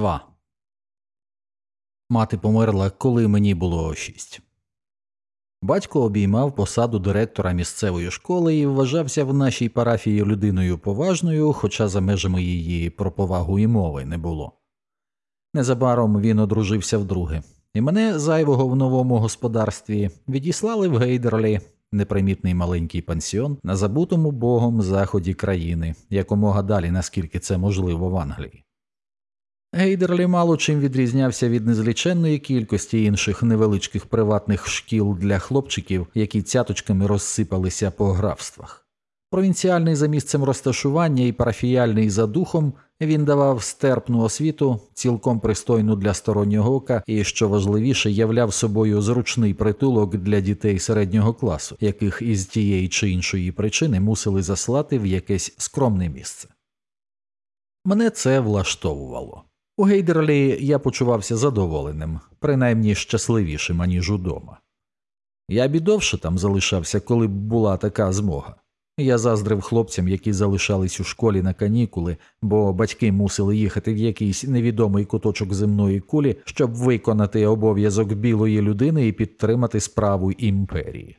2. Мати померла, коли мені було шість. Батько обіймав посаду директора місцевої школи і вважався в нашій парафії людиною поважною, хоча за межами її про повагу і мови не було. Незабаром він одружився вдруге, і мене зайвого в новому господарстві відіслали в Гейдерлі, непримітний маленький пансіон на забутому богом заході країни, якомога далі, наскільки це можливо в Англії. Гейдерлі мало чим відрізнявся від незліченної кількості інших невеличких приватних шкіл для хлопчиків, які цяточками розсипалися по графствах. Провінціальний за місцем розташування і парафіяльний за духом він давав стерпну освіту, цілком пристойну для стороннього ока, і, що важливіше, являв собою зручний притулок для дітей середнього класу, яких із тієї чи іншої причини мусили заслати в якесь скромне місце. Мене це влаштовувало. У Гейдерлі я почувався задоволеним, принаймні щасливішим, аніж удома. Я б і довше там залишався, коли б була така змога. Я заздрив хлопцям, які залишались у школі на канікули, бо батьки мусили їхати в якийсь невідомий куточок земної кулі, щоб виконати обов'язок білої людини і підтримати справу імперії.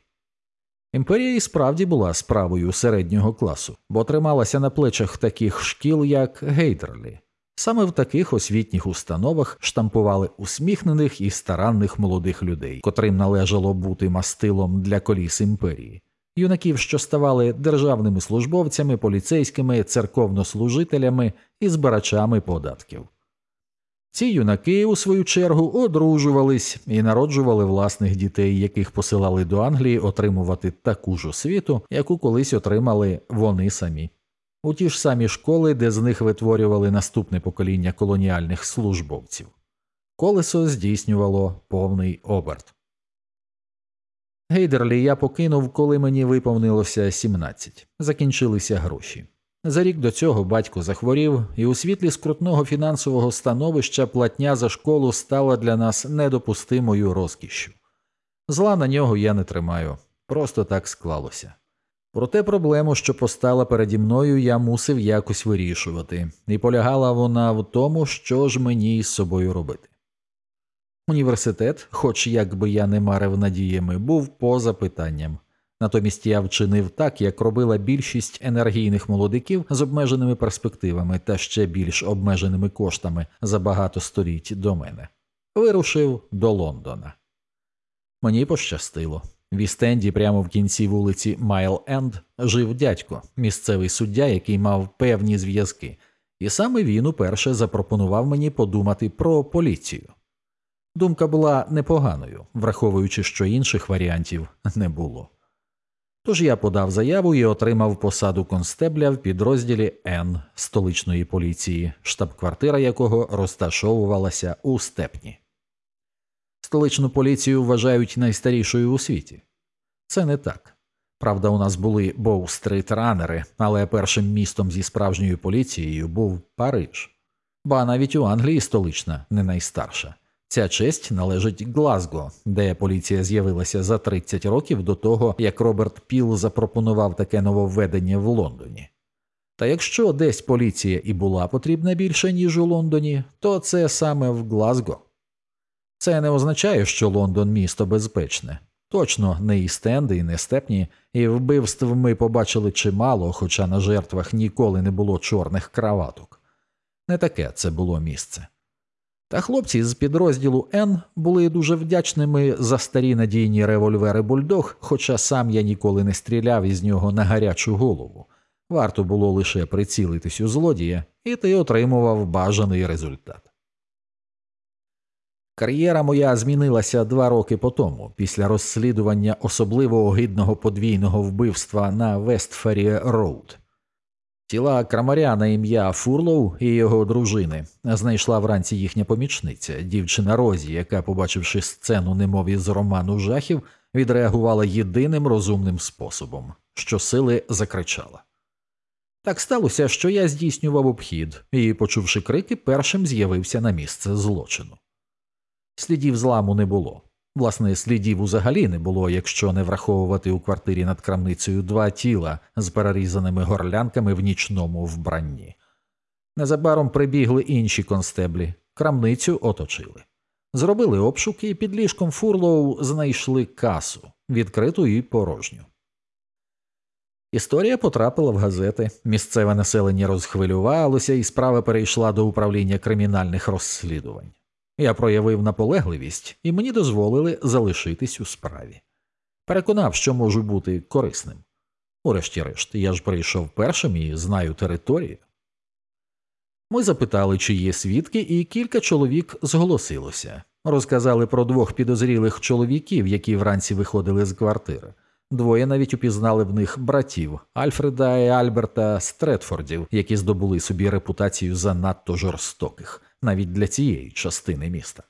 Імперія і справді була справою середнього класу, бо трималася на плечах таких шкіл, як Гейдерлі. Саме в таких освітніх установах штампували усміхнених і старанних молодих людей, котрим належало бути мастилом для коліс імперії, юнаків, що ставали державними службовцями, поліцейськими, церковнослужителями і збирачами податків. Ці юнаки, у свою чергу, одружувались і народжували власних дітей, яких посилали до Англії отримувати таку ж освіту, яку колись отримали вони самі у ті ж самі школи, де з них витворювали наступне покоління колоніальних службовців. Колесо здійснювало повний оберт. Гейдерлі я покинув, коли мені виповнилося 17. Закінчилися гроші. За рік до цього батько захворів, і у світлі скрутного фінансового становища платня за школу стала для нас недопустимою розкішшю. Зла на нього я не тримаю, просто так склалося. Проте проблему, що постала переді мною, я мусив якось вирішувати, і полягала вона в тому, що ж мені із собою робити. Університет, хоч як би я не марив надіями, був поза питанням. Натомість я вчинив так, як робила більшість енергійних молодиків з обмеженими перспективами та ще більш обмеженими коштами за багато століть до мене. Вирушив до Лондона. Мені пощастило. В Істенді, прямо в кінці вулиці Майл Енд, жив дядько, місцевий суддя, який мав певні зв'язки, і саме він уперше запропонував мені подумати про поліцію. Думка була непоганою, враховуючи, що інших варіантів не було. Тож я подав заяву і отримав посаду констебля в підрозділі Н столичної поліції, штаб-квартира якого розташовувалася у степні. Столичну поліцію вважають найстарішою у світі. Це не так. Правда, у нас були боу-стрит ранери, але першим містом зі справжньою поліцією був Париж, ба навіть у Англії столична, не найстарша. Ця честь належить Глазго, де поліція з'явилася за 30 років до того, як Роберт Піл запропонував таке нововведення в Лондоні. Та якщо десь поліція і була потрібна більше, ніж у Лондоні, то це саме в Глазго. Це не означає, що Лондон місто безпечне. Точно не і стенди, і не степні, і вбивств ми побачили чимало, хоча на жертвах ніколи не було чорних краваток. Не таке це було місце. Та хлопці з підрозділу Н були дуже вдячними за старі надійні револьвери бульдог, хоча сам я ніколи не стріляв із нього на гарячу голову. Варто було лише прицілитись у злодія, і ти отримував бажаний результат. Кар'єра моя змінилася два роки по тому, після розслідування особливо огидного подвійного вбивства на Вестфері Роуд. Тіла крамаря на ім'я Фурлоу і його дружини знайшла вранці їхня помічниця, дівчина Розі, яка, побачивши сцену немов з роману жахів, відреагувала єдиним розумним способом, що сили закричала. Так сталося, що я здійснював обхід і, почувши крики, першим з'явився на місце злочину. Слідів зламу не було. Власне, слідів взагалі не було, якщо не враховувати у квартирі над крамницею два тіла з перерізаними горлянками в нічному вбранні. Незабаром прибігли інші констеблі, Крамницю оточили. Зробили обшуки і під ліжком Фурлоу знайшли касу, відкриту і порожню. Історія потрапила в газети, місцеве населення розхвилювалося, і справа перейшла до управління кримінальних розслідувань. Я проявив наполегливість, і мені дозволили залишитись у справі. Переконав, що можу бути корисним. Урешті-решт, я ж прийшов першим і знаю територію. Ми запитали, чи є свідки, і кілька чоловік зголосилося. Розказали про двох підозрілих чоловіків, які вранці виходили з квартири. Двоє навіть упізнали в них братів Альфреда і Альберта Стретфордів, які здобули собі репутацію занадто жорстоких, навіть для цієї частини міста.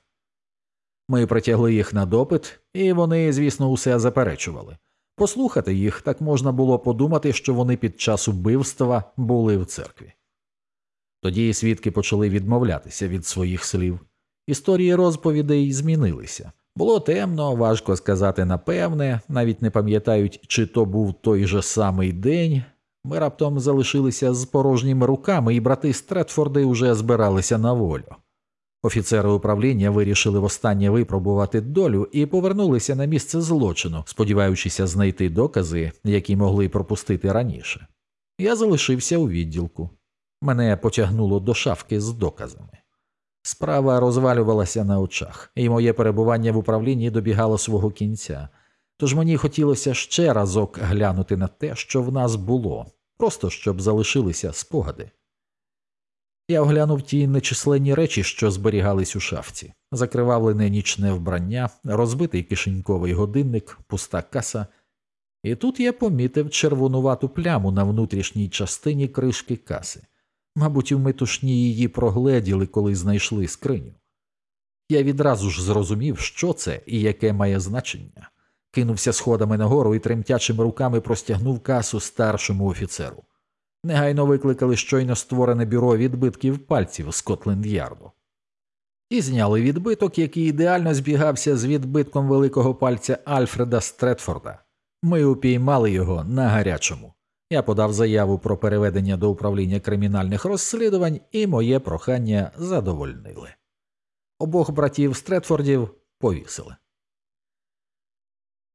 Ми притягли їх на допит, і вони, звісно, усе заперечували. Послухати їх так можна було подумати, що вони під час убивства були в церкві. Тоді свідки почали відмовлятися від своїх слів. Історії розповідей змінилися. Було темно, важко сказати напевне, навіть не пам'ятають, чи то був той же самий день. Ми раптом залишилися з порожніми руками, і брати Стретфорди вже збиралися на волю. Офіцери управління вирішили востаннє випробувати долю і повернулися на місце злочину, сподіваючися знайти докази, які могли пропустити раніше. Я залишився у відділку. Мене потягнуло до шафки з доказами. Справа розвалювалася на очах, і моє перебування в управлінні добігало свого кінця, тож мені хотілося ще разок глянути на те, що в нас було, просто щоб залишилися спогади. Я оглянув ті нечисленні речі, що зберігались у шафці, закривавлене нічне вбрання, розбитий кишеньковий годинник, пуста каса, і тут я помітив червонувату пляму на внутрішній частині кришки каси. Мабуть, у метушні її прогледіли, коли знайшли скриню. Я відразу ж зрозумів, що це і яке має значення. Кинувся сходами нагору і тремтячими руками простягнув касу старшому офіцеру. Негайно викликали щойно створене бюро відбитків пальців Скотленд Ярду. І зняли відбиток, який ідеально збігався з відбитком великого пальця Альфреда Стретфорда. Ми упіймали його на гарячому. Я подав заяву про переведення до управління кримінальних розслідувань, і моє прохання задовольнили. Обох братів Стретфордів повісили.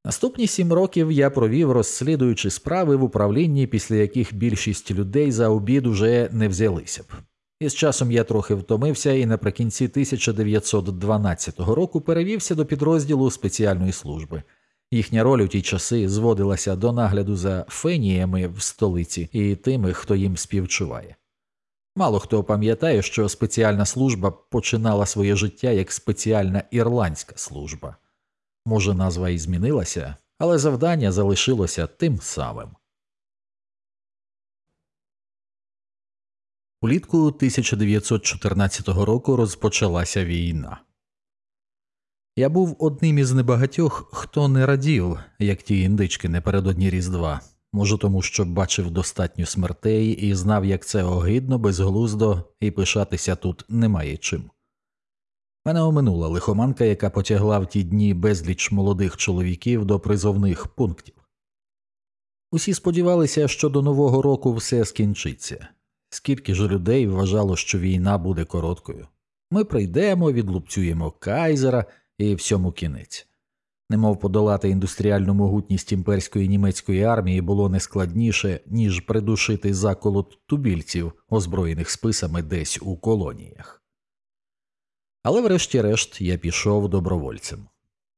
Наступні сім років я провів, розслідуючи справи в управлінні, після яких більшість людей за обід уже не взялися б. І з часом я трохи втомився і наприкінці 1912 року перевівся до підрозділу спеціальної служби. Їхня роль у ті часи зводилася до нагляду за феніями в столиці і тими, хто їм співчуває. Мало хто пам'ятає, що спеціальна служба починала своє життя як спеціальна ірландська служба. Може, назва і змінилася, але завдання залишилося тим самим. Улітку 1914 року розпочалася війна. Я був одним із небагатьох, хто не радів, як ті індички напередодні Різдва, може тому, що бачив достатньо смертей і знав, як це огидно, безглуздо, і пишатися тут немає чим. Мене оминула лихоманка, яка потягла в ті дні безліч молодих чоловіків до призовних пунктів. Усі сподівалися, що до Нового року все скінчиться. Скільки ж людей вважало, що війна буде короткою. Ми прийдемо, відлупцюємо кайзера і всьому кінець. Немов подолати індустріальну могутність імперської німецької армії було не складніше, ніж придушити заколот тубільців, озброєних списами десь у колоніях. Але врешті-решт я пішов добровольцем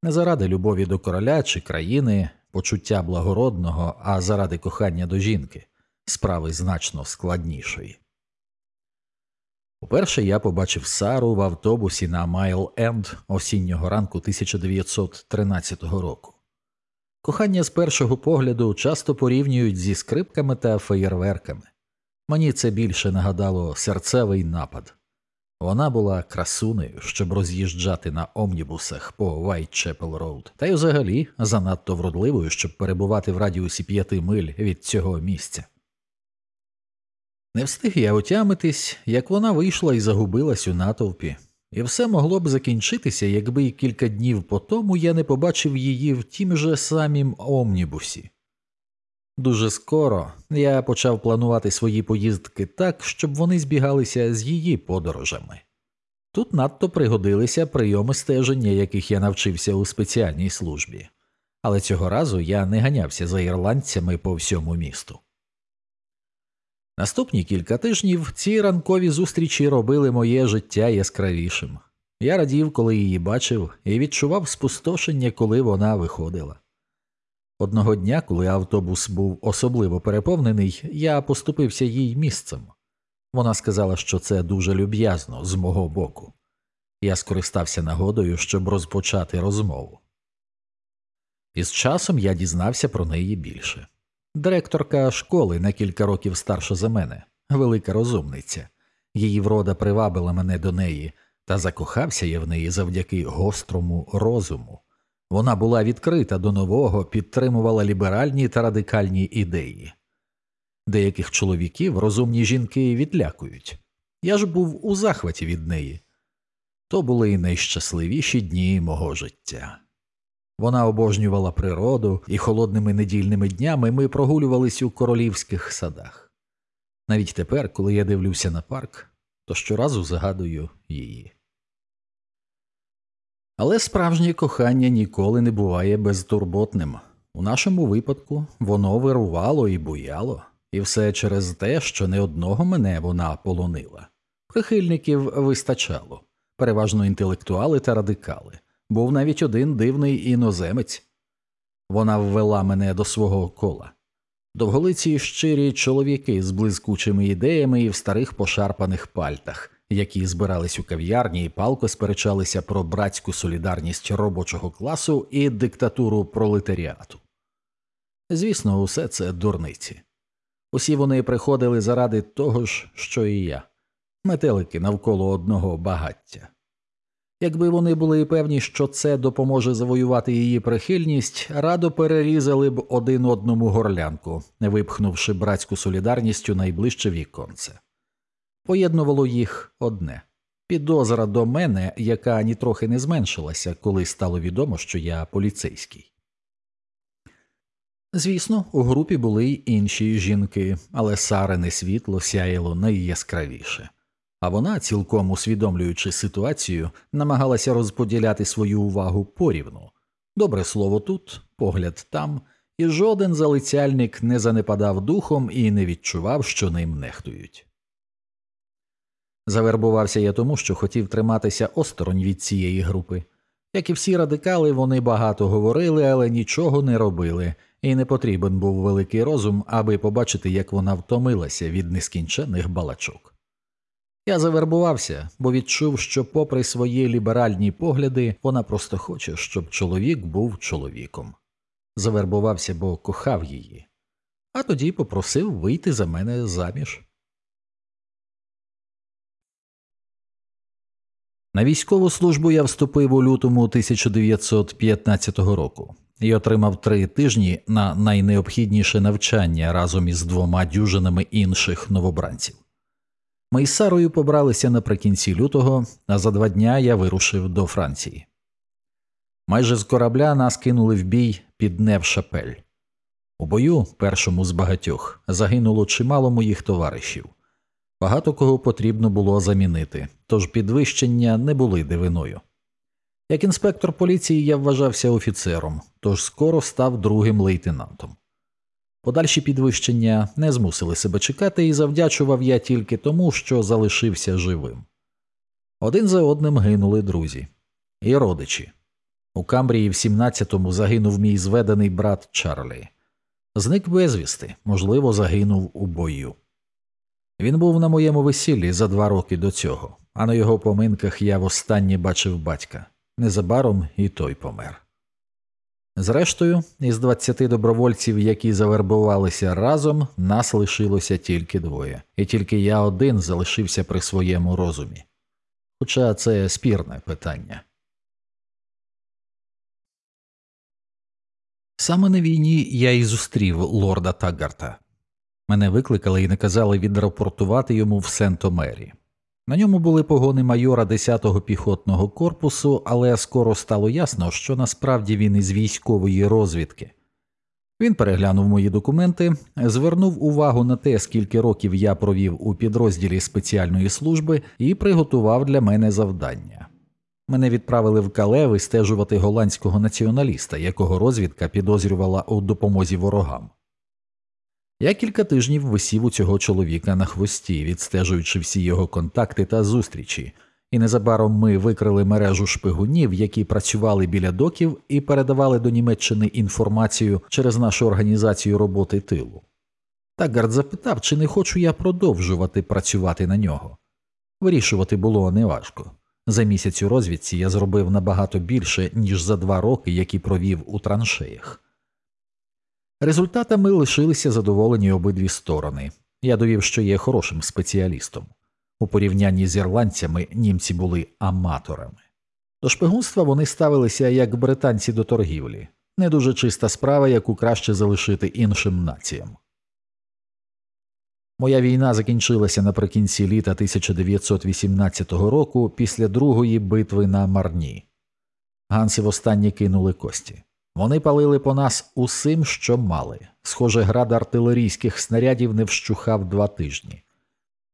не заради любові до короля чи країни, почуття благородного, а заради кохання до жінки, справи значно складнішої. Уперше я побачив Сару в автобусі на Майл Енд осіннього ранку 1913 року. Кохання з першого погляду часто порівнюють зі скрипками та феєрверками. Мені це більше нагадало серцевий напад. Вона була красунею, щоб роз'їжджати на омнібусах по Вайтчепел Роуд, та й взагалі занадто вродливою, щоб перебувати в радіусі п'яти миль від цього місця. Не встиг я отямитись, як вона вийшла і загубилась у натовпі, і все могло б закінчитися, якби кілька днів по тому я не побачив її в тім же самім омнібусі. Дуже скоро я почав планувати свої поїздки так, щоб вони збігалися з її подорожами. Тут надто пригодилися прийоми стеження, яких я навчився у спеціальній службі, але цього разу я не ганявся за ірландцями по всьому місту. Наступні кілька тижнів ці ранкові зустрічі робили моє життя яскравішим. Я радів, коли її бачив, і відчував спустошення, коли вона виходила. Одного дня, коли автобус був особливо переповнений, я поступився їй місцем. Вона сказала, що це дуже люб'язно з мого боку. Я скористався нагодою, щоб розпочати розмову. Із часом я дізнався про неї більше. Директорка школи на кілька років старша за мене, велика розумниця. Її врода привабила мене до неї, та закохався я в неї завдяки гострому розуму. Вона була відкрита до нового, підтримувала ліберальні та радикальні ідеї. Деяких чоловіків розумні жінки відлякують. Я ж був у захваті від неї. То були найщасливіші дні мого життя. Вона обожнювала природу, і холодними недільними днями ми прогулювались у королівських садах. Навіть тепер, коли я дивлюся на парк, то щоразу загадую її. Але справжнє кохання ніколи не буває безтурботним. У нашому випадку воно вирувало і буяло, і все через те, що не одного мене вона полонила. Прихильників вистачало, переважно інтелектуали та радикали. Був навіть один дивний іноземець. Вона ввела мене до свого кола. Довголиці щирі чоловіки з блискучими ідеями і в старих пошарпаних пальтах, які збирались у кав'ярні і палко сперечалися про братську солідарність робочого класу і диктатуру пролетаріату. Звісно, усе це дурниці. Усі вони приходили заради того ж, що і я, метелики навколо одного багаття. Якби вони були певні, що це допоможе завоювати її прихильність, радо перерізали б один одному горлянку, випхнувши братську солідарність у найближче віконце. Поєднувало їх одне підозра до мене, яка нітрохи не зменшилася, коли стало відомо, що я поліцейський. Звісно, у групі були й інші жінки, але Сарине світло сяяло найяскравіше а вона, цілком усвідомлюючи ситуацію, намагалася розподіляти свою увагу порівну добре слово тут, погляд там, і жоден залицяльник не занепадав духом і не відчував, що ним нехтують. Завербувався я тому, що хотів триматися осторонь від цієї групи. Як і всі радикали, вони багато говорили, але нічого не робили, і не потрібен був великий розум, аби побачити, як вона втомилася від нескінченних балачок. Я завербувався, бо відчув, що, попри свої ліберальні погляди, вона просто хоче, щоб чоловік був чоловіком. Завербувався, бо кохав її, а тоді попросив вийти за мене заміж. На військову службу я вступив у лютому 1915 року і отримав три тижні на найнеобхідніше навчання разом із двома дюжинами інших новобранців. Ми із Сарою побралися наприкінці лютого, а за два дня я вирушив до Франції. Майже з корабля нас кинули в бій під Невшапель. У бою, першому з багатьох, загинуло чимало моїх товаришів. Багато кого потрібно було замінити, тож підвищення не були дивиною. Як інспектор поліції я вважався офіцером, тож скоро став другим лейтенантом. Подальші підвищення не змусили себе чекати, і завдячував я тільки тому, що залишився живим. Один за одним гинули друзі і родичі. У Камбрії в 17-му загинув мій зведений брат Чарлі. Зник безвісти, можливо, загинув у бою. Він був на моєму весіллі за два роки до цього, а на його поминках я востаннє бачив батька. Незабаром і той помер. Зрештою, із 20 добровольців, які завербувалися разом, нас лишилося тільки двоє, і тільки я один залишився при своєму розумі. Хоча це спірне питання. Саме на війні я і зустрів лорда Таггарта. Мене викликали і наказали відрапортувати йому в Сент-Омері. На ньому були погони майора 10-го піхотного корпусу, але скоро стало ясно, що насправді він із військової розвідки. Він переглянув мої документи, звернув увагу на те, скільки років я провів у підрозділі спеціальної служби, і приготував для мене завдання. Мене відправили в Кале вистежувати голландського націоналіста, якого розвідка підозрювала у допомозі ворогам. Я кілька тижнів висів у цього чоловіка на хвості, відстежуючи всі його контакти та зустрічі, і незабаром ми викрили мережу шпигунів, які працювали біля доків і передавали до Німеччини інформацію через нашу організацію роботи тилу. Тагард запитав, чи не хочу я продовжувати працювати на нього. Вирішувати було неважко. За місяць у розвідці я зробив набагато більше, ніж за два роки, які провів у траншеях. Результатами лишилися задоволені обидві сторони. Я довів, що є хорошим спеціалістом. У порівнянні з ірландцями німці були аматорами. До шпигунства вони ставилися як британці до торгівлі, не дуже чиста справа, яку краще залишити іншим націям. Моя війна закінчилася наприкінці літа 1918 року після другої битви на Марні. Ганси востаннє кинули кості. Вони палили по нас усім, що мали. Схоже, град артилерійських снарядів не вщухав два тижні.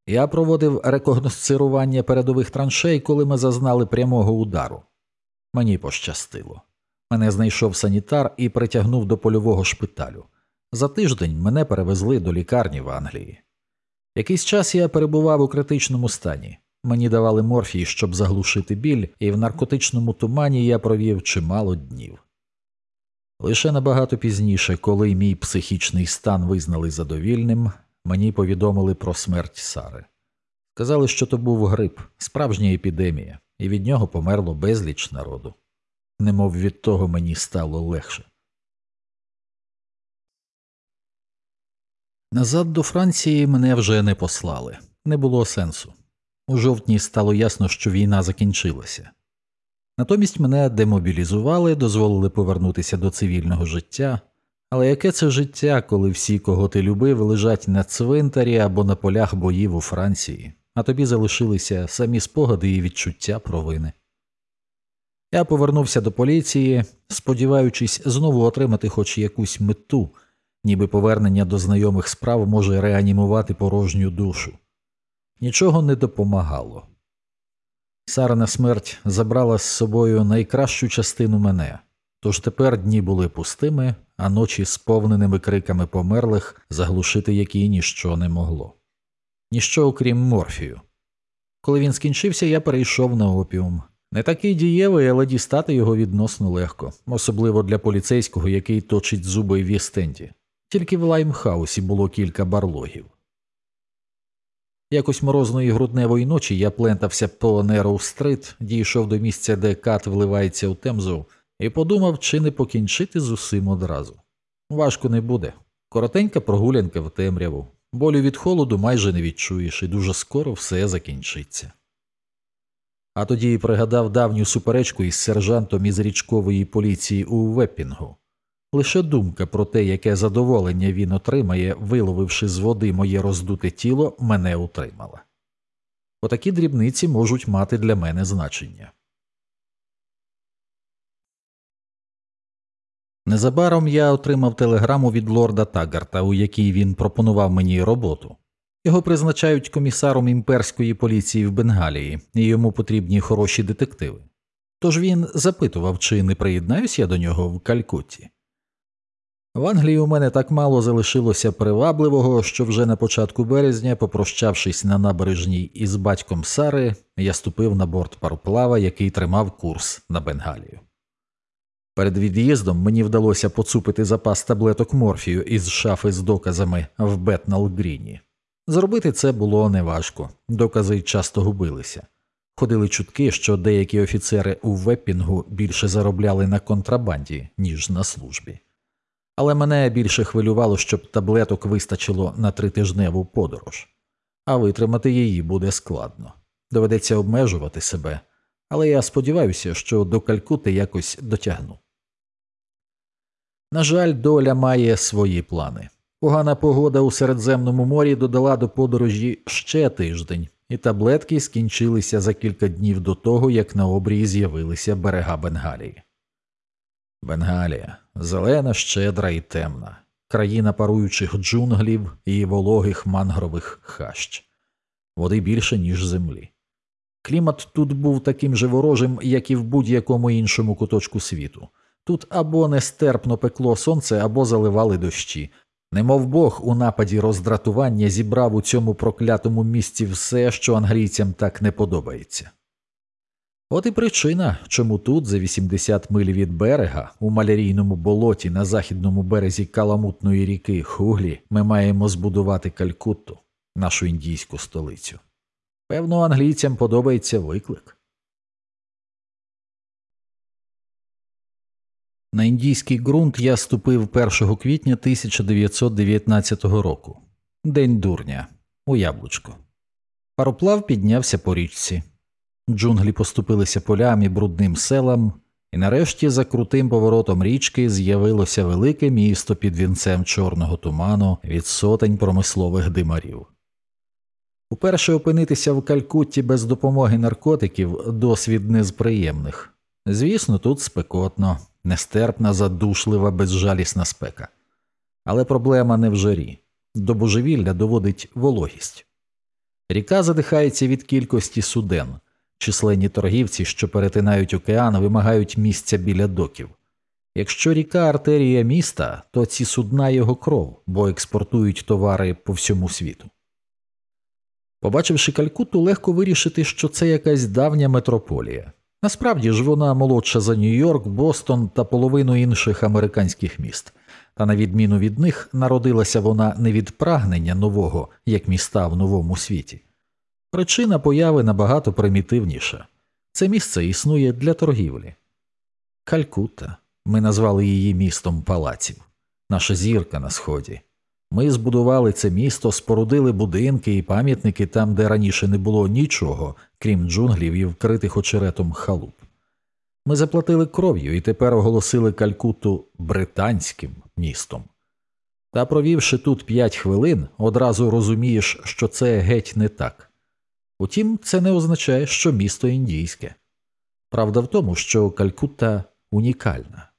Я проводив рекогносцирування передових траншей, коли ми зазнали прямого удару. Мені пощастило. Мене знайшов санітар і притягнув до польового шпиталю. За тиждень мене перевезли до лікарні в Англії. Якийсь час я перебував у критичному стані. Мені давали морфій, щоб заглушити біль, і в наркотичному тумані я провів чимало днів. Лише набагато пізніше, коли мій психічний стан визнали задовільним, мені повідомили про смерть Сари. Сказали, що то був грип, справжня епідемія, і від нього померло безліч народу. Немов від того мені стало легше. Назад до Франції мене вже не послали, не було сенсу. У жовтні стало ясно, що війна закінчилася. Натомість мене демобілізували, дозволили повернутися до цивільного життя. Але яке це життя, коли всі, кого ти любив, лежать на цвинтарі або на полях боїв у Франції, а тобі залишилися самі спогади і відчуття провини? Я повернувся до поліції, сподіваючись знову отримати хоч якусь мету, ніби повернення до знайомих справ може реанімувати порожню душу. Нічого не допомагало. Сарина смерть забрала з собою найкращу частину мене, тож тепер дні були пустими, а ночі сповненими криками померлих, заглушити які ніщо не могло. Ніщо окрім морфію. Коли він скінчився, я перейшов на опіум. Не такий дієвий, але дістати його відносно легко, особливо для поліцейського, який точить зуби в Іст-Енді. Тільки в Лаймхаусі було кілька барлогів. Якось морозної грудневої ночі я плентався по Нероу-стрит, дійшов до місця, де Кат вливається у Темзу, і подумав, чи не покінчити з усім одразу. Важко не буде. Коротенька прогулянка в темряву, болю від холоду майже не відчуєш, і дуже скоро все закінчиться. А тоді пригадав давню суперечку із сержантом із річкової поліції у Веппінгу. Лише думка про те, яке задоволення він отримає, виловивши з води моє роздуте тіло, мене утримала. Отакі дрібниці можуть мати для мене значення. Незабаром я отримав телеграму від лорда Тагарта, у якій він пропонував мені роботу. Його призначають комісаром імперської поліції в Бенгалії, і йому потрібні хороші детективи. Тож він запитував, чи не приєднаюсь я до нього в Калькутті. В Англії у мене так мало залишилося привабливого, що вже на початку березня, попрощавшись на набережній із батьком Сари, я ступив на борт пароплава, який тримав курс на Бенгалію. Перед від'їздом мені вдалося поцупити запас таблеток морфію із шафи з доказами в Бетнал-Гріні. Зробити це було неважко, докази часто губилися. Ходили чутки, що деякі офіцери у веппінгу більше заробляли на контрабанді, ніж на службі. Але мене більше хвилювало, щоб таблеток вистачило на тритижневу подорож, а витримати її буде складно. Доведеться обмежувати себе, але я сподіваюся, що до Калькути якось дотягну. На жаль, доля має свої плани. Погана погода у Середземному морі додала до подорожі ще тиждень, і таблетки скінчилися за кілька днів до того, як на обрії з'явилися берега Бенгалії. Бенгалія зелена, щедра і темна, країна паруючих джунглів і вологих мангрових хащ, води більше, ніж землі. Клімат тут був таким же ворожим, як і в будь-якому іншому куточку світу. Тут або нестерпно пекло сонце, або заливали дощі. Немов Бог у нападі роздратування зібрав у цьому проклятому місці все, що англійцям так не подобається. От і причина, чому тут, за 80 миль від берега, у малярійному болоті на західному березі каламутної ріки Хуглі, ми маємо збудувати Калькутту, нашу індійську столицю. Певно, англійцям подобається виклик. На індійський ґрунт я ступив 1 квітня 1919 року, день дурня, у яблучко. Пароплав піднявся по річці. Джунглі поступилися полям і брудним селам, і нарешті за крутим поворотом річки з'явилося велике місто під вінцем чорного туману від сотень промислових димарів. Уперше опинитися в Калькутті без допомоги наркотиків досвід не з приємних. Звісно, тут спекотно, нестерпна, задушлива, безжалісна спека. Але проблема не в жарі. До божевілля доводить вологість. Ріка задихається від кількості суден. Численні торгівці, що перетинають океан, вимагають місця біля доків. Якщо ріка артерія міста, то ці судна його кров, бо експортують товари по всьому світу. Побачивши Калькутту, легко вирішити, що це якась давня метрополія. Насправді ж вона молодша за Нью-Йорк, Бостон та половину інших американських міст, та на відміну від них народилася вона не від прагнення нового, як міста в новому світі. Причина появи набагато примітивніша це місце існує для торгівлі. Калькутта. Ми назвали її містом палаців, наша зірка на сході. Ми збудували це місто, спорудили будинки і пам'ятники там, де раніше не було нічого, крім джунглів і вкритих очеретом халуп. Ми заплатили кров'ю і тепер оголосили Калькутту британським містом. Та провівши тут п'ять хвилин, одразу розумієш, що це геть не так. Утім, це не означає, що місто індійське. Правда в тому, що Калькутта унікальна.